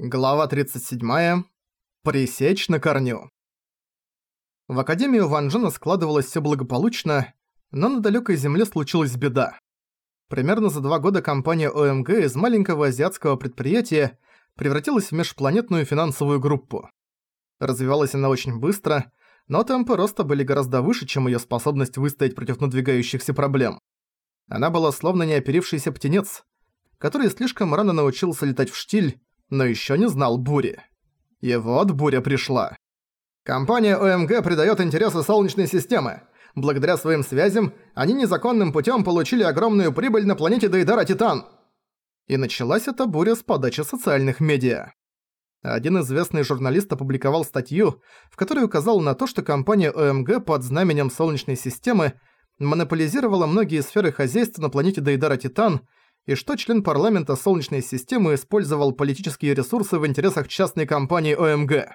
Глава 37. Пресечь на корню. В Академию Ван Джена складывалось всё благополучно, но на далёкой земле случилась беда. Примерно за два года компания ОМГ из маленького азиатского предприятия превратилась в межпланетную финансовую группу. Развивалась она очень быстро, но темпы роста были гораздо выше, чем её способность выстоять против надвигающихся проблем. Она была словно неоперившийся птенец, который слишком рано научился летать в штиль, но ещё не знал бури. И вот буря пришла. Компания ОМГ придает интересы Солнечной системы. Благодаря своим связям, они незаконным путём получили огромную прибыль на планете Дейдара Титан. И началась эта буря с подачи социальных медиа. Один известный журналист опубликовал статью, в которой указал на то, что компания ОМГ под знаменем Солнечной системы монополизировала многие сферы хозяйства на планете Дейдара Титан и что член парламента Солнечной системы использовал политические ресурсы в интересах частной компании ОМГ.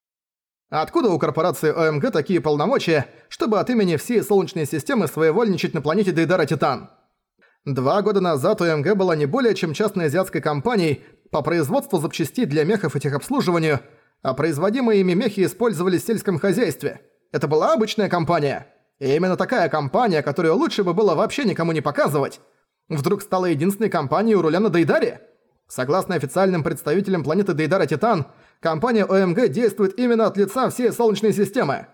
Откуда у корпорации ОМГ такие полномочия, чтобы от имени всей Солнечной системы своевольничать на планете Дейдара Титан? Два года назад ОМГ была не более чем частной азиатской компанией по производству запчастей для мехов и техобслуживанию, а производимые ими мехи использовались в сельском хозяйстве. Это была обычная компания. И именно такая компания, которую лучше бы было вообще никому не показывать, вдруг стала единственной компанией у руля на Дейдаре? Согласно официальным представителям планеты Дейдара Титан, компания ОМГ действует именно от лица всей Солнечной системы.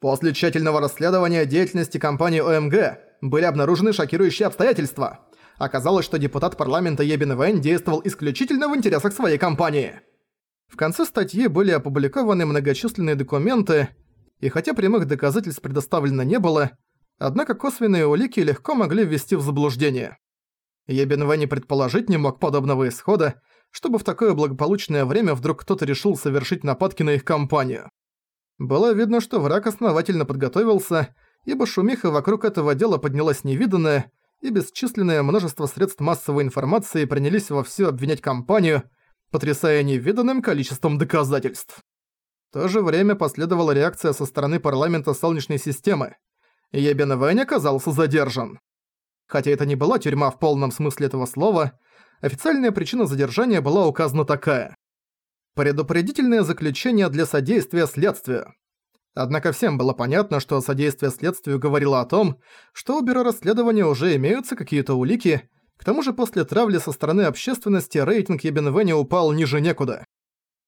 После тщательного расследования деятельности компании ОМГ были обнаружены шокирующие обстоятельства. Оказалось, что депутат парламента Ебин Вэнь действовал исключительно в интересах своей компании. В конце статьи были опубликованы многочисленные документы, и хотя прямых доказательств предоставлено не было, однако косвенные улики легко могли ввести в заблуждение. Ебенве не предположить не мог подобного исхода, чтобы в такое благополучное время вдруг кто-то решил совершить нападки на их компанию. Было видно, что враг основательно подготовился, ибо шумиха вокруг этого дела поднялась невиданная, и бесчисленное множество средств массовой информации принялись вовсю обвинять компанию, потрясая невиданным количеством доказательств. В то же время последовала реакция со стороны парламента Солнечной системы. Ебен Вэнь оказался задержан. Хотя это не была тюрьма в полном смысле этого слова, официальная причина задержания была указана такая. Предупредительное заключение для содействия следствию. Однако всем было понятно, что содействие следствию говорило о том, что у бюро расследования уже имеются какие-то улики, к тому же после травли со стороны общественности рейтинг Ебенвене упал ниже некуда.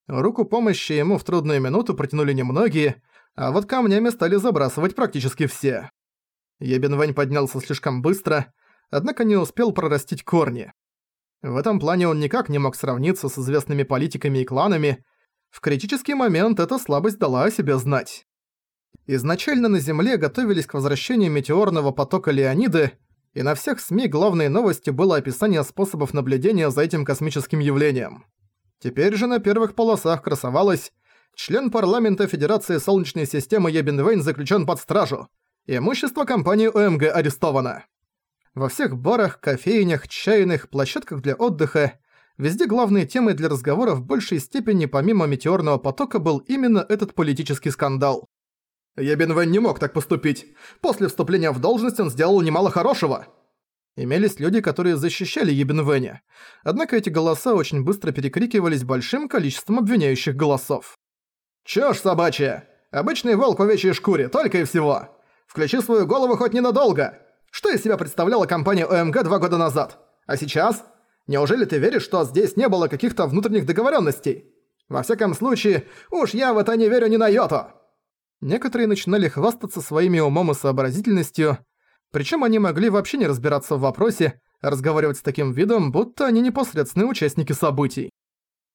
Руку помощи ему в трудную минуту протянули немногие, а вот камнями стали забрасывать практически все. Ебенвэнь поднялся слишком быстро, однако не успел прорастить корни. В этом плане он никак не мог сравниться с известными политиками и кланами. В критический момент эта слабость дала о себе знать. Изначально на Земле готовились к возвращению метеорного потока Леониды, и на всех СМИ главной новостью было описание способов наблюдения за этим космическим явлением. Теперь же на первых полосах красовалось «Член парламента Федерации Солнечной системы Ебенвейн заключен под стражу. Имущество компании ОМГ арестовано. Во всех барах, кофейнях, чайных, площадках для отдыха везде главной темой для разговора в большей степени помимо метеорного потока был именно этот политический скандал. Ебенвен не мог так поступить. После вступления в должность он сделал немало хорошего. Имелись люди, которые защищали Ебенвеня. Однако эти голоса очень быстро перекрикивались большим количеством обвиняющих голосов. «Чушь собачья! Обычный волк в овечьей шкуре, только и всего!» Включи свою голову хоть ненадолго. Что из себя представляла компания ОМГ два года назад? А сейчас? Неужели ты веришь, что здесь не было каких-то внутренних договоренностей? Во всяком случае, уж я в это не верю ни на йоту. Некоторые начинали хвастаться своими умом и сообразительностью, причем они могли вообще не разбираться в вопросе, разговаривать с таким видом, будто они непосредственные участники событий.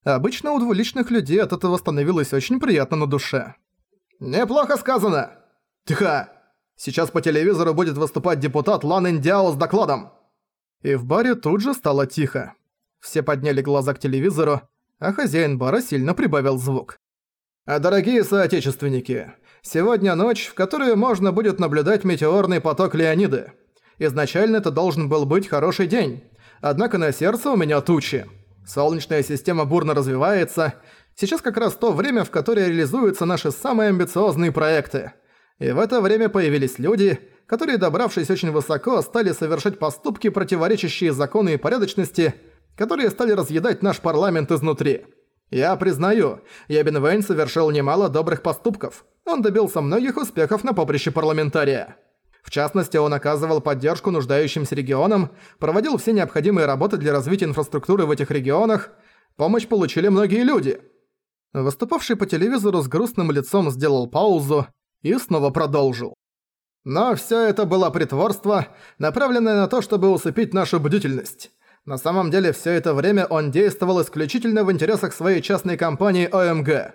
Обычно у двуличных людей от этого становилось очень приятно на душе. «Неплохо сказано!» «Тихо!» Сейчас по телевизору будет выступать депутат Лан Индиао с докладом!» И в баре тут же стало тихо. Все подняли глаза к телевизору, а хозяин бара сильно прибавил звук. «А дорогие соотечественники, сегодня ночь, в которую можно будет наблюдать метеорный поток Леониды. Изначально это должен был быть хороший день, однако на сердце у меня тучи. Солнечная система бурно развивается, сейчас как раз то время, в которое реализуются наши самые амбициозные проекты – и в это время появились люди, которые, добравшись очень высоко, стали совершать поступки, противоречащие закону и порядочности, которые стали разъедать наш парламент изнутри. Я признаю, Ябин Вейн совершил немало добрых поступков. Он добился многих успехов на поприще парламентария. В частности, он оказывал поддержку нуждающимся регионам, проводил все необходимые работы для развития инфраструктуры в этих регионах. Помощь получили многие люди. Выступавший по телевизору с грустным лицом сделал паузу и снова продолжил. Но всё это было притворство, направленное на то, чтобы усыпить нашу бдительность. На самом деле все это время он действовал исключительно в интересах своей частной компании ОМГ.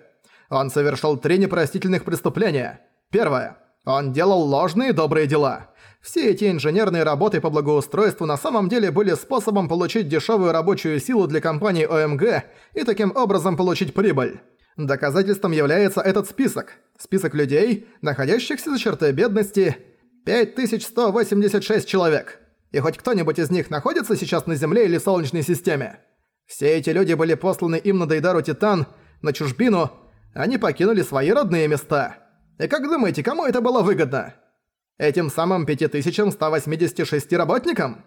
Он совершил три непростительных преступления. Первое. Он делал ложные добрые дела. Все эти инженерные работы по благоустройству на самом деле были способом получить дешевую рабочую силу для компании ОМГ и таким образом получить прибыль. Доказательством является этот список. Список людей, находящихся за чертой бедности – 5186 человек и хоть кто-нибудь из них находится сейчас на Земле или в Солнечной системе. Все эти люди были посланы им на Дейдару Титан, на чужбину, они покинули свои родные места. И как думаете, кому это было выгодно? Этим самым 5186 работникам?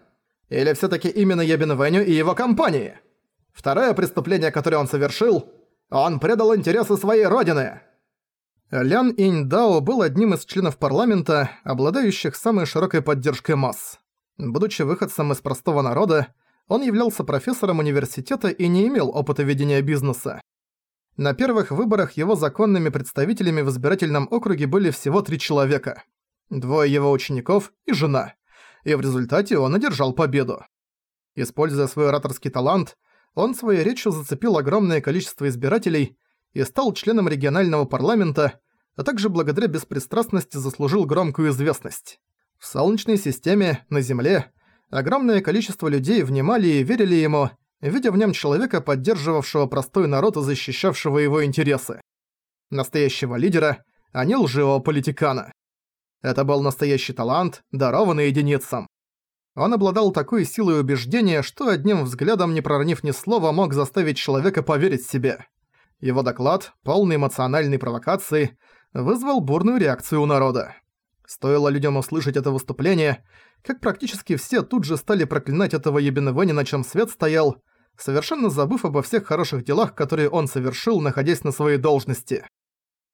Или всё таки именно Ябин Вэню и его компании? Второе преступление, которое он совершил, он предал интересы своей родины. Лян Иньдао был одним из членов парламента, обладающих самой широкой поддержкой масс. Будучи выходцем из простого народа, он являлся профессором университета и не имел опыта ведения бизнеса. На первых выборах его законными представителями в избирательном округе были всего три человека. Двое его учеников и жена. И в результате он одержал победу. Используя свой ораторский талант, он своей речью зацепил огромное количество избирателей и стал членом регионального парламента, а также благодаря беспристрастности заслужил громкую известность. В Солнечной системе, на Земле, огромное количество людей внимали и верили ему, видя в нем человека, поддерживавшего простой народ и защищавшего его интересы. Настоящего лидера, а не лживого политикана. Это был настоящий талант, дарованный единицам. Он обладал такой силой убеждения, что одним взглядом, не проронив ни слова, мог заставить человека поверить себе. Его доклад, полный эмоциональной провокации, вызвал бурную реакцию у народа. Стоило людям услышать это выступление, как практически все тут же стали проклинать этого Ебеневени, на чем свет стоял, совершенно забыв обо всех хороших делах, которые он совершил, находясь на своей должности.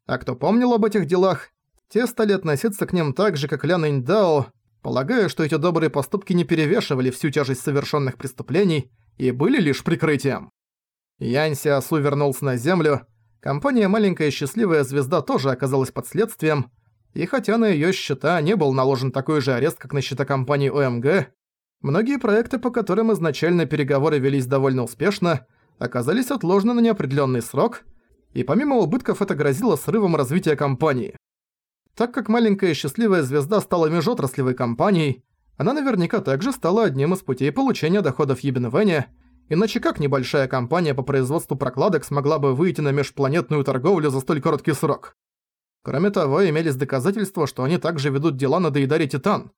А кто помнил об этих делах, те стали относиться к ним так же, как Лян Иньдао, полагая, что эти добрые поступки не перевешивали всю тяжесть совершенных преступлений и были лишь прикрытием. Янь Сиасу вернулся на Землю, компания «Маленькая счастливая звезда» тоже оказалась под следствием, и хотя на её счета не был наложен такой же арест, как на счета компании ОМГ, многие проекты, по которым изначально переговоры велись довольно успешно, оказались отложены на неопределённый срок, и помимо убытков это грозило срывом развития компании. Так как маленькая счастливая звезда стала межотраслевой компанией, она наверняка также стала одним из путей получения доходов Ебенвене, иначе как небольшая компания по производству прокладок смогла бы выйти на межпланетную торговлю за столь короткий срок? Кроме того, имелись доказательства, что они также ведут дела на Дейдаре Титан.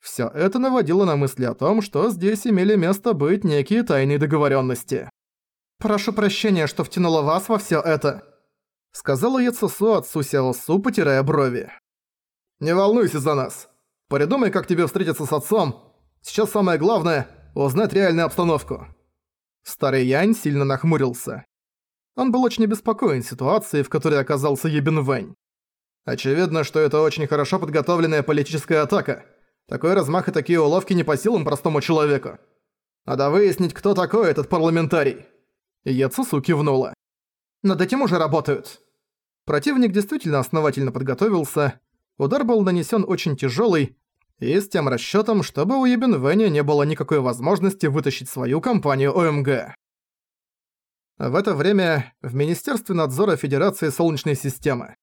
Всё это наводило на мысли о том, что здесь имели место быть некие тайные договорённости. «Прошу прощения, что втянула вас во всё это», — сказала Яцесу отцу Сяосу, потирая брови. «Не волнуйся за нас. Придумай, как тебе встретиться с отцом. Сейчас самое главное — узнать реальную обстановку». Старый Янь сильно нахмурился. Он был очень обеспокоен ситуацией, в которой оказался Ебин Вэнь. Очевидно, что это очень хорошо подготовленная политическая атака. Такой размах и такие уловки не по силам простому человеку. Надо выяснить, кто такой этот парламентарий. Яцусу кивнула. Над этим уже работают. Противник действительно основательно подготовился. Удар был нанесен очень тяжелый, и с тем расчетом, чтобы у Ебенвеня не было никакой возможности вытащить свою компанию ОМГ. В это время в Министерстве надзора Федерации Солнечной системы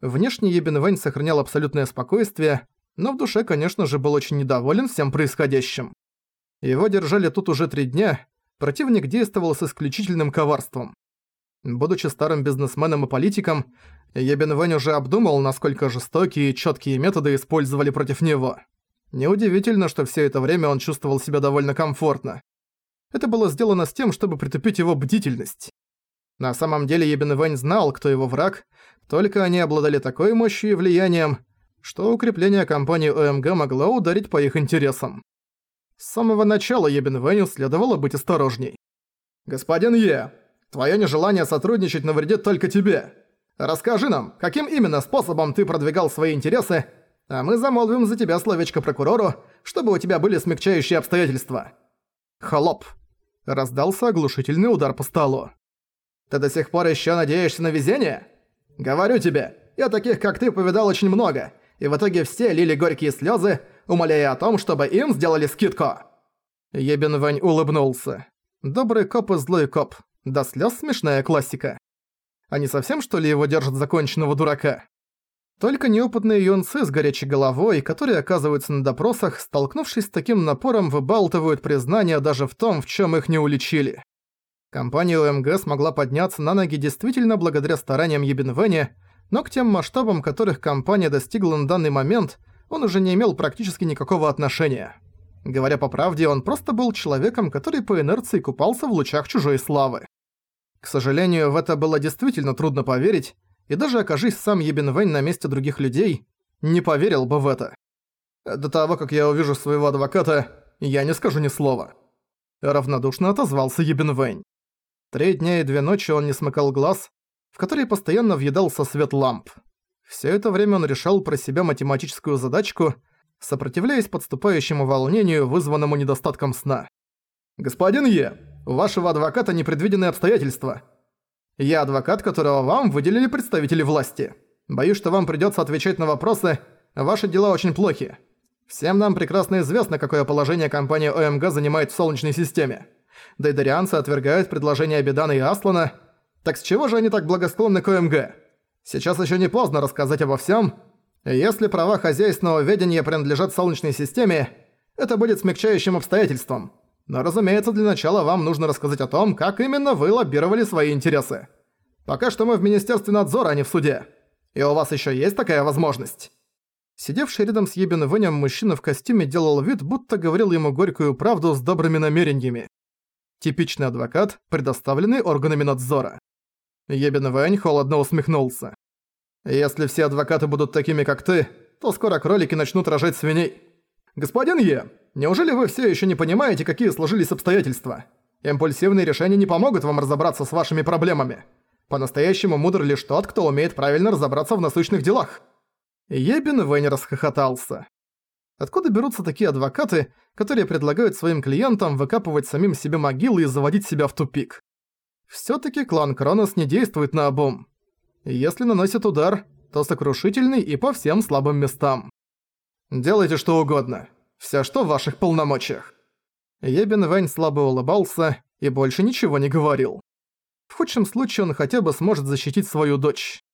Внешне Ебин Вэнь сохранял абсолютное спокойствие, но в душе, конечно же, был очень недоволен всем происходящим. Его держали тут уже три дня, противник действовал с исключительным коварством. Будучи старым бизнесменом и политиком, Ебин Вэнь уже обдумал, насколько жестокие и чёткие методы использовали против него. Неудивительно, что все это время он чувствовал себя довольно комфортно. Это было сделано с тем, чтобы притупить его бдительность. На самом деле Ебин Вэнь знал, кто его враг, только они обладали такой мощью и влиянием, что укрепление компании ОМГ могло ударить по их интересам. С самого начала Ебин Вэню следовало быть осторожней. «Господин Е, Твое нежелание сотрудничать навредит только тебе. Расскажи нам, каким именно способом ты продвигал свои интересы, а мы замолвим за тебя словечко прокурору, чтобы у тебя были смягчающие обстоятельства». Холоп. Раздался оглушительный удар по столу. «Ты до сих пор еще надеешься на везение? Говорю тебе, я таких, как ты, повидал очень много, и в итоге все лили горькие слезы, умоляя о том, чтобы им сделали скидку». Ебен Вэнь улыбнулся. Добрый коп и злой коп. До слез смешная классика. Они совсем что ли его держат законченного дурака? Только неопытные юнцы с горячей головой, которые оказываются на допросах, столкнувшись с таким напором, выбалтывают признания даже в том, в чем их не уличили. Компания ОМГ смогла подняться на ноги действительно благодаря стараниям Ебенвене, но к тем масштабам, которых компания достигла на данный момент, он уже не имел практически никакого отношения. Говоря по правде, он просто был человеком, который по инерции купался в лучах чужой славы. К сожалению, в это было действительно трудно поверить, и даже окажись сам Ебенвэнь на месте других людей, не поверил бы в это. До того, как я увижу своего адвоката, я не скажу ни слова. Равнодушно отозвался Ебенвэнь. Три дня и две ночи он не смыкал глаз, в которые постоянно въедался свет ламп. Все это время он решал про себя математическую задачку – сопротивляясь подступающему волнению, вызванному недостатком сна. «Господин Е, у вашего адвоката непредвиденные обстоятельства. Я адвокат, которого вам выделили представители власти. Боюсь, что вам придётся отвечать на вопросы, ваши дела очень плохи. Всем нам прекрасно известно, какое положение компания ОМГ занимает в Солнечной системе. Дейдарианцы отвергают предложения Бедана и Аслана. Так с чего же они так благосклонны к ОМГ? Сейчас ещё не поздно рассказать обо всём, если права хозяйственного ведения принадлежат Солнечной системе, это будет смягчающим обстоятельством. Но, разумеется, для начала вам нужно рассказать о том, как именно вы лоббировали свои интересы. Пока что мы в Министерстве надзора, а не в суде. И у вас еще есть такая возможность?» Сидевший рядом с Ебен Вэнем мужчина в костюме делал вид, будто говорил ему горькую правду с добрыми намерениями. Типичный адвокат, предоставленный органами надзора. Ебен Вэнь холодно усмехнулся. Если все адвокаты будут такими, как ты, то скоро кролики начнут рожать свиней. Господин Е, неужели вы все еще не понимаете, какие сложились обстоятельства? Импульсивные решения не помогут вам разобраться с вашими проблемами. По-настоящему мудр лишь тот, кто умеет правильно разобраться в насущных делах. Ебин Вэнь расхохотался. Откуда берутся такие адвокаты, которые предлагают своим клиентам выкапывать самим себе могилы и заводить себя в тупик? Всё-таки клан Кронос не действует на обум. Если наносит удар, то сокрушительный и по всем слабым местам. Делайте что угодно. Вся что в ваших полномочиях. Ебен Вэнь слабо улыбался и больше ничего не говорил. В худшем случае он хотя бы сможет защитить свою дочь.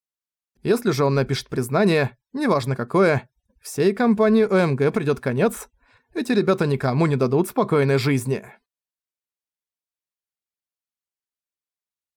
Если же он напишет признание, неважно какое, всей компании ОМГ придёт конец, эти ребята никому не дадут спокойной жизни.